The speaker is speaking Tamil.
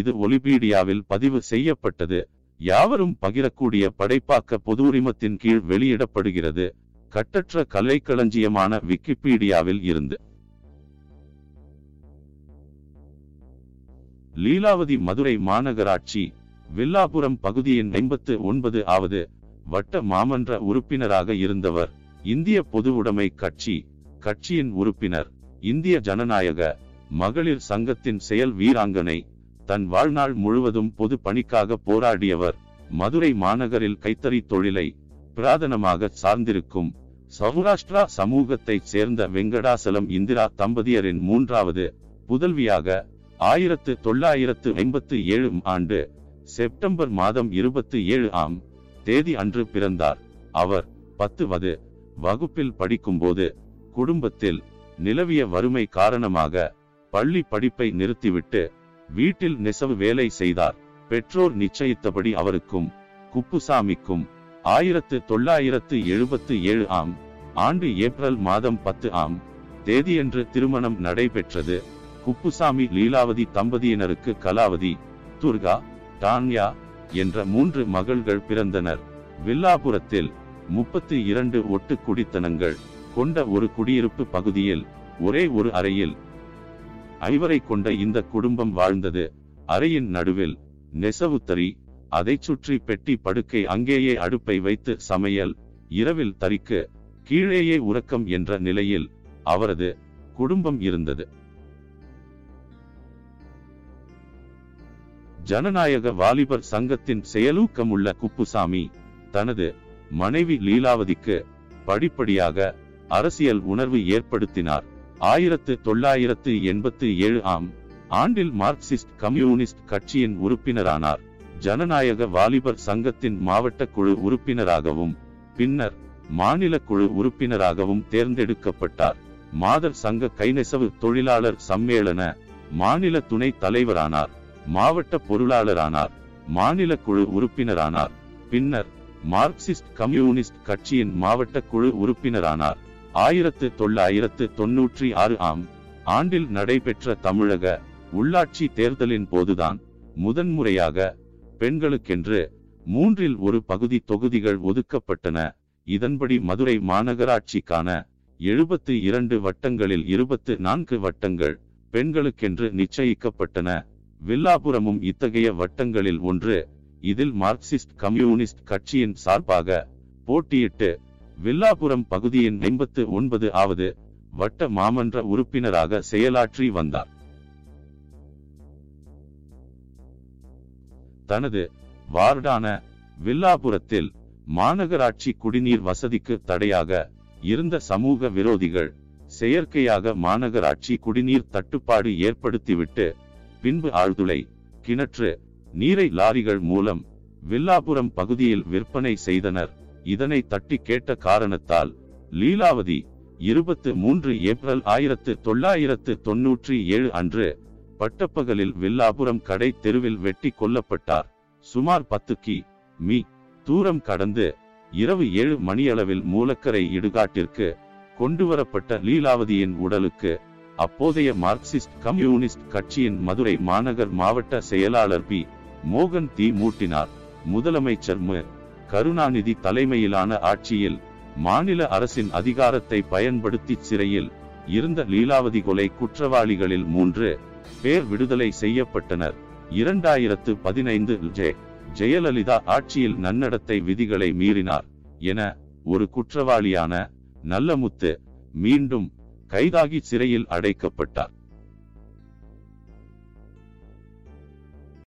இது ஒலிபீடியாவில் பதிவு செய்யப்பட்டது. யாவரும் பகிரக்கூடிய படைப்பாக்க பொது உரிமத்தின் கீழ் வெளியிடப்படுகிறது. கட்டற்ற கலைக்களஞ்சியமான விக்கிபீடியாவில் இருந்து. லீலாவதி மதுரை மாநகராட்சி வில்லாபுரம் பகுதியின் ஐம்பத்து ஒன்பது ஆவது வட்ட மாமன்ற உறுப்பினராக இருந்தவர் இந்திய பொதுவுடைமை கட்சி கட்சியின் உறுப்பினர் இந்திய ஜனநாயக மகளிர் சங்கத்தின் செயல் வீராங்கனை தன் வாழ்நாள் முழுவதும் பொது பணிக்காக போராடியவர். மதுரை மாநகரில் கைத்தறி தொழிலை பிராதனமாக சார்ந்திருக்கும் சௌராஷ்டிரா சமூகத்தைச் சேர்ந்த வெங்கடாசலம் இந்திரா தம்பதியரின் மூன்றாவது புதல்வியாக ஆயிரத்து தொள்ளாயிரத்து ஐம்பத்து ஏழு ஆண்டு செப்டம்பர் மாதம் இருபத்தி ஏழு ஆம் தேதி அன்று பிறந்தார். அவர் பத்துவது வகுப்பில் படிக்கும்போது குடும்பத்தில் நிலவிய வறுமை காரணமாக பள்ளி படிப்பை நிறுத்திவிட்டு வீட்டில் நெசவு வேலை செய்தார். பெற்றோர் நிச்சயித்தபடி அவருக்கும் குப்புசாமிக்கும் ஆயிரத்து தொள்ளாயிரத்து எழுபத்து ஏழு ஆம் ஆண்டு ஏப்ரல் மாதம் பத்து ஆம் தேதியன்று திருமணம் நடைபெற்றது. குப்புசாமி லீலாவதி தம்பதியினருக்கு கலாவதி துர்கா டான்யா என்ற மூன்று மகள்கள் பிறந்தனர். வில்லாபுரத்தில் முப்பத்தி இரண்டு ஒட்டு குடித்தனங்கள் கொண்ட ஒரு குடியிருப்பு பகுதியில் ஒரே ஒரு அறையில் ஐவரை கொண்ட இந்த குடும்பம் வாழ்ந்தது. அறையின் நடுவில் நெசவுத்தறி அதை சுற்றி பெட்டி படுக்கை அங்கேயே அடுப்பை வைத்து சமையல் இரவில் தறிக்கு கீழேயே உறக்கம் என்ற நிலையில் அவரது குடும்பம் இருந்தது. ஜனநாயக வாலிபர் சங்கத்தின் செயலூக்கமுள்ள குப்புசாமி தனது மனைவி லீலாவதிக்கு படிப்படியாக அரசியல் உணர்வு ஏற்படுத்தினார். ஆயிரத்து தொள்ளாயிரத்து எண்பத்து ஏழு ஆம் ஆண்டில் மார்க்சிஸ்ட் கம்யூனிஸ்ட் கட்சியின் உறுப்பினரானார். ஜனநாயக வாலிபர் சங்கத்தின் மாவட்ட குழு உறுப்பினராகவும் பின்னர் மாநில குழு உறுப்பினராகவும் தேர்ந்தெடுக்கப்பட்டார். மாதர் சங்க கைநெசவு தொழிலாளர் சம்மேளன மாநில துணை தலைவரானார். மாவட்ட பொருளாளரானார். மாநில குழு உறுப்பினரானார். பின்னர் மார்க்சிஸ்ட் கம்யூனிஸ்ட் கட்சியின் மாவட்ட குழு உறுப்பினரானார். ஆயிரத்து தொள்ளாயிரத்து தொன்னூற்றி ஆறு ஆம் ஆண்டில் நடைபெற்ற தமிழக உள்ளாட்சி தேர்தலின் போதுதான் முதன்முறையாக பெண்களுக்கென்று மூன்றில் ஒரு பகுதி தொகுதிகள் ஒதுக்கப்பட்டன. இதன்படி மதுரை மாநகராட்சிக்கான எழுபத்து இரண்டு வட்டங்களில் இருபத்து நான்கு வட்டங்கள் பெண்களுக்கென்று நிச்சயிக்கப்பட்டன. வில்லாபுரமும் இத்தகைய வட்டங்களில் ஒன்று இதில் மார்க்சிஸ்ட் கம்யூனிஸ்ட் கட்சியின் சார்பாக போட்டியிட்டு வில்லாபுரம் பகுதியின் ஐம்பத்து ஒன்பது ஆவது வட்ட மாமன்ற உறுப்பினராக செயலாற்றி வந்தார். தனது வார்டான வில்லாபுரத்தில் மாநகராட்சி குடிநீர் வசதிக்கு தடையாக இருந்த சமூக விரோதிகள் செயற்கையாக மாநகராட்சி குடிநீர் தட்டுப்பாடு ஏற்படுத்திவிட்டு பின்பு ஆழ்துளை கிணற்று நீரை லாரிகள் மூலம் வில்லாபுரம் பகுதியில் விற்பனை செய்தனர். இதனை தட்டி கேட்ட காரணத்தால் லீலாவதி இருபத்து மூன்று ஏப்ரல் ஆயிரத்து தொள்ளாயிரத்து தொன்னூற்றி ஏழு அன்று பட்டப்பகலில் வில்லாபுரம் கடை தெருவில் வெட்டி கொல்லப்பட்டார். சுமார் பத்து கி. மீ. தூரம் கடந்து இரவு ஏழு மணியளவில் மூலக்கரை இடுகாட்டிற்கு கொண்டுவரப்பட்ட லீலாவதியின் உடலுக்கு அப்போதைய மார்க்சிஸ்ட் கம்யூனிஸ்ட் கட்சியின் மதுரை மாநகர் மாவட்ட செயலாளர் பி. மோகன் தீ மூட்டினார். முதலமைச்சர் மு. கருணாநிதி தலைமையிலான ஆட்சியில் மாநில அரசின் அதிகாரத்தை பயன்படுத்தி சிறையில் இருந்த லீலாவதி கொலை குற்றவாளிகளில் மூன்று பேர் விடுதலை செய்யப்பட்டனர். இரண்டாயிரத்து பதினைந்து ஜெ. ஜெயலலிதா ஆட்சியில் நன்னடத்தை விதிகளை மீறினார் என ஒரு குற்றவாளியான நல்லமுத்து மீண்டும் கைதாகி சிறையில் அடைக்கப்பட்டார்.